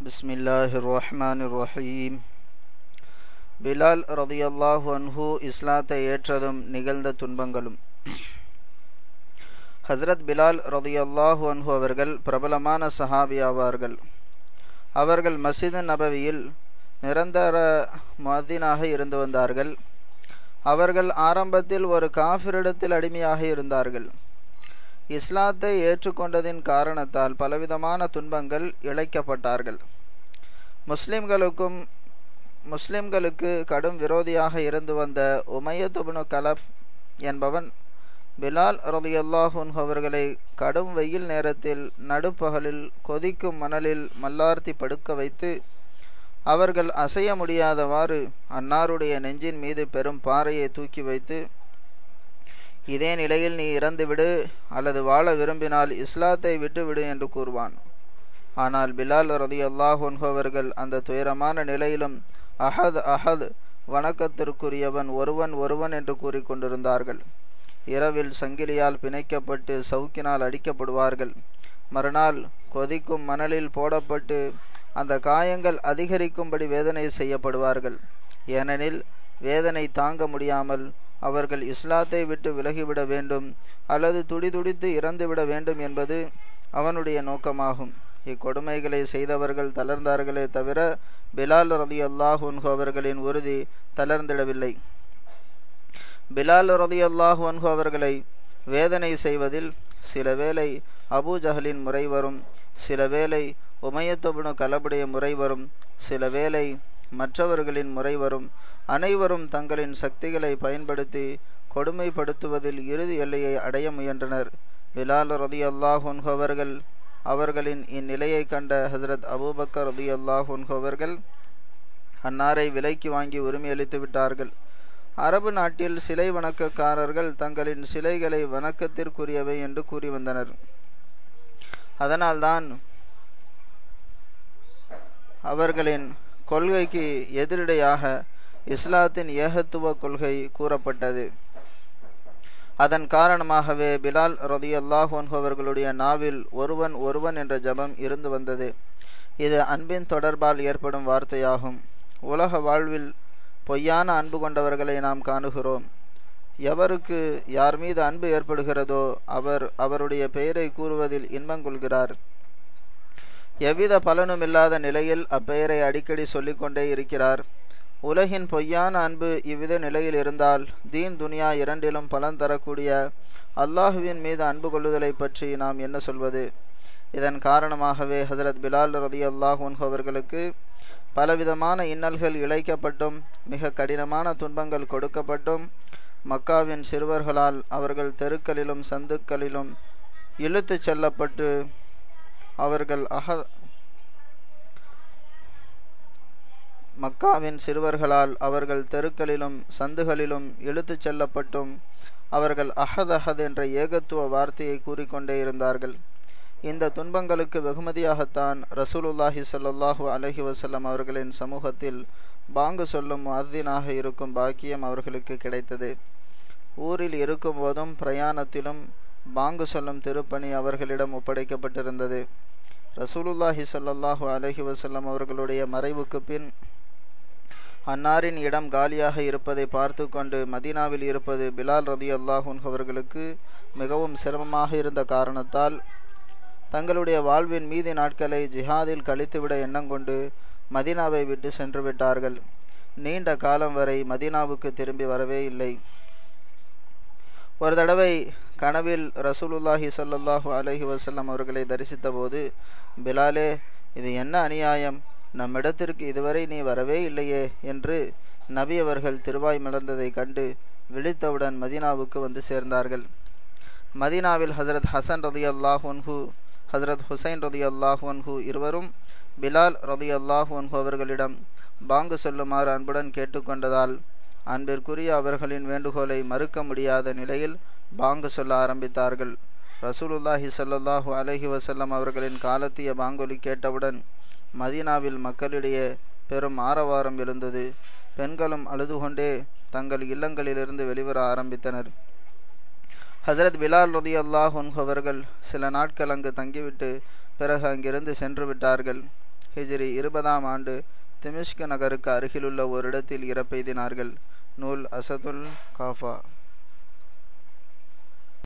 بسم الله الرحمن الرحيم பிலால் ரதியல்லாஹு அன்ஹு இஸ்லாத்தை ஏற்றதும் நிகழ்ந்த துன்பங்களும் ஹஸ்ரத் பிலால் ரதியல்லாஹு அன்ஹு அவர்கள் பிரபலமான சஹாபி ஆவார்கள் அவர்கள் மசிது நபவியில் நிரந்தர மதினாக இருந்து வந்தார்கள் அவர்கள் ஆரம்பத்தில் ஒரு காஃபிரிடத்தில் அடிமையாக இருந்தார்கள் இஸ்லாத்தை ஏற்றுக்கொண்டதின் காரணத்தால் பலவிதமான துன்பங்கள் இழைக்கப்பட்டார்கள். முஸ்லிம்களுக்கும் முஸ்லிம்களுக்கு கடும் விரோதியாக இருந்து வந்த உமையதுபுனு கலப் என்பவன் பிலால் ரலியல்லாஹுன் அவர்களை கடும் வெயில் நேரத்தில் நடுப்பகலில் கொதிக்கும் மணலில் மல்லார்த்தி படுக்க வைத்து அவர்கள் அசைய முடியாதவாறு அன்னாருடைய நெஞ்சின் மீது பெரும் பாறையை தூக்கி வைத்து இதே நிலையில் நீ இறந்துவிடு அல்லது வாழ விரும்பினால் இஸ்லாத்தை விட்டுவிடு என்று கூறுவான். ஆனால் பிலால் ரதி அல்லாஹ் அவர்கள் அந்த துயரமான நிலையிலும் அஹத் அஹத் வணக்கத்திற்குரியவன் ஒருவன் ஒருவன் என்று கூறிக்கொண்டிருந்தார்கள் இரவில் சங்கிலியால் பிணைக்கப்பட்டு சவுக்கினால் அடிக்கப்படுவார்கள். மறுநாள் கொதிக்கும் மணலில் போடப்பட்டு அந்த காயங்கள் அதிகரிக்கும்படி வேதனை செய்யப்படுவார்கள். ஏனெனில் வேதனை தாங்க முடியாமல் அவர்கள் இஸ்லாத்தை விட்டு விலகிவிட வேண்டும் அல்லது துடிதுடித்து இறந்துவிட வேண்டும் என்பது அவனுடைய நோக்கமாகும். இக்கொடுமைகளை செய்தவர்கள் தளர்ந்தார்களே தவிர பிலால் ரதி அல்லாஹுன்ஹு அவர்களின் உறுதி தளர்ந்திடவில்லை. பிலால் ரதி அல்லாஹுன்ஹு அவர்களை வேதனை செய்வதில் சில வேளை அபு ஜஹலின் முறை வரும் சில வேளை உமையத்தபுனு கலபுடைய முறை வரும் சில வேளை மற்றவர்களின் முறை வரும் அனைவரும் தங்களின் சக்திகளை பயன்படுத்தி கொடுமைப்படுத்துவதில் இறுதி எல்லையை அடைய முயன்றனர். பிலால் ரதி அல்லாஹுன்ஹு அவர்கள் அவர்களின் இந்நிலையை கண்ட ஹசரத் அபூபக்கர் ரதி அல்லாஹுன்ஹு அவர்கள் அன்னாரை விலைக்கு வாங்கி உரிமையளித்து விட்டார்கள். அரபு நாட்டில் சிலை வணக்கக்காரர்கள் தங்களின் சிலைகளை வணக்கத்திற்குரியவை என்று கூறி வந்தனர். அதனால்தான் அவர்களின் கொள்கைக்கு எதிரடையாக இஸ்லாத்தின் ஏகத்துவ கொள்கை கூறப்பட்டது. அதன் காரணமாகவே பிலால் ரதி அவர்களுடைய நாவில் ஒருவன் ஒருவன் என்ற ஜபம் இருந்து வந்தது. இது அன்பின் தொடர்பால் ஏற்படும் வார்த்தையாகும். உலக வாழ்வில் பொய்யான அன்பு கொண்டவர்களை நாம் காணுகிறோம். எவருக்கு யார் மீது அன்பு ஏற்படுகிறதோ அவர் அவருடைய பெயரை கூறுவதில் இன்பங்கொள்கிறார். எவ்வித பலனும் இல்லாத நிலையில் அப்பெயரை அடிக்கடி சொல்லிக்கொண்டே இருக்கிறார். உலகின் பொய்யான அன்பு இவ்வித நிலையில் இருந்தால் தீன் துனியா இரண்டிலும் பலன் தரக்கூடிய அல்லாஹுவின் மீது அன்பு கொள்ளுதலை பற்றி நாம் என்ன சொல்வது? இதன் காரணமாகவே ஹசரத் பிலால் ரதி அல்லாஹூன் அவர்களுக்கு பலவிதமான இன்னல்கள் இழைக்கப்பட்டும் மிக கடினமான துன்பங்கள் கொடுக்கப்பட்டும் மக்காவின் சிறுவர்களால் அவர்கள் தெருக்களிலும் சந்துக்களிலும் இழுத்துச் செல்லப்பட்டு அவர்கள் அக மக்காவின் சிறுவர்களால் அவர்கள் தெருக்களிலும் சந்துகளிலும் இழுத்துச் செல்லப்பட்டும் அவர்கள் அஹத் அஹத் என்ற ஏகத்துவ வார்த்தையை கூறிக்கொண்டே இருந்தார்கள். இந்த துன்பங்களுக்கு வெகுமதியாகத்தான் ரசூலுல்லாஹி சல்லாஹூ அலஹி வசல்லம் அவர்களின் சமூகத்தில் பாங்கு சொல்லும் அர்தினாக இருக்கும் பாக்கியம் அவர்களுக்கு கிடைத்தது. ஊரில் இருக்கும்போதும் பிரயாணத்திலும் பாங்கு சொல்லும் திருப்பணி அவர்களிடம் ஒப்படைக்கப்பட்டிருந்தது. ரசூலுல்லாஹி சல்லாஹூ அலஹி வசல்லம் அவர்களுடைய மறைவுக்கு பின் அன்னாரின் இடம் காலியாக இருப்பதை பார்த்து கொண்டு மதீனாவில் இருப்பது பிலால் ரதி அல்லாஹூன் அவர்களுக்கு மிகவும் சிரமமாக இருந்த காரணத்தால் தங்களுடைய வாழ்வின் மீதி நாட்களை ஜிஹாதில் கழித்துவிட எண்ணங்கொண்டு மதீனாவை விட்டு சென்று விட்டார்கள். நீண்ட காலம் வரை மதீனாவுக்கு திரும்பி வரவே இல்லை. ஒரு தடவை கனவில் ரசூலுல்லாஹி சல்லாஹூ அலஹி வசல்லம் அவர்களை தரிசித்த போது பிலாலே இது என்ன அநியாயம்? நம்மிடத்திற்கு இதுவரை நீ வரவே இல்லையே என்று நபி அவர்கள் திருவாய் மலர்ந்ததை கண்டு விழித்தவுடன் மதீனாவுக்கு வந்து சேர்ந்தார்கள். மதீனாவில் ஹசரத் ஹசன் ரதி அல்லாஹூன்ஹு ஹசரத் ஹுசைன் ரதி அல்லாஹூன்ஹு இருவரும் பிலால் ரதி அல்லாஹூன்ஹு அவர்களிடம் பாங்கு சொல்லுமாறு அன்புடன் கேட்டுக்கொண்டதால் அன்பிற்குரிய அவர்களின் வேண்டுகோளை மறுக்க முடியாத நிலையில் பாங்கு சொல்ல ஆரம்பித்தார்கள். ரசூலுல்லாஹி சல்லாஹூ அலஹி வசல்லம் அவர்களின் காலத்திய பாங்கொலி கேட்டவுடன் மதீனாவில் மக்களிடையே பெரும் ஆரவாரம் எழுந்தது. பெண்களும் அழுது கொண்டே தங்கள் இல்லங்களிலிருந்து வெளிவர ஆரம்பித்தனர். ஹசரத் பிலால் ரதி அல்லாஹ் அவர்கள் சில நாட்கள் அங்கு தங்கிவிட்டு பிறகு அங்கிருந்து சென்று விட்டார்கள். ஹிஜ்ரி இருபதாம் ஆண்டு திமிஷ்க நகருக்கு அருகிலுள்ள ஒரு இடத்தில் இறப்பெய்தினார்கள். நூல் அசதுல் காஃபா.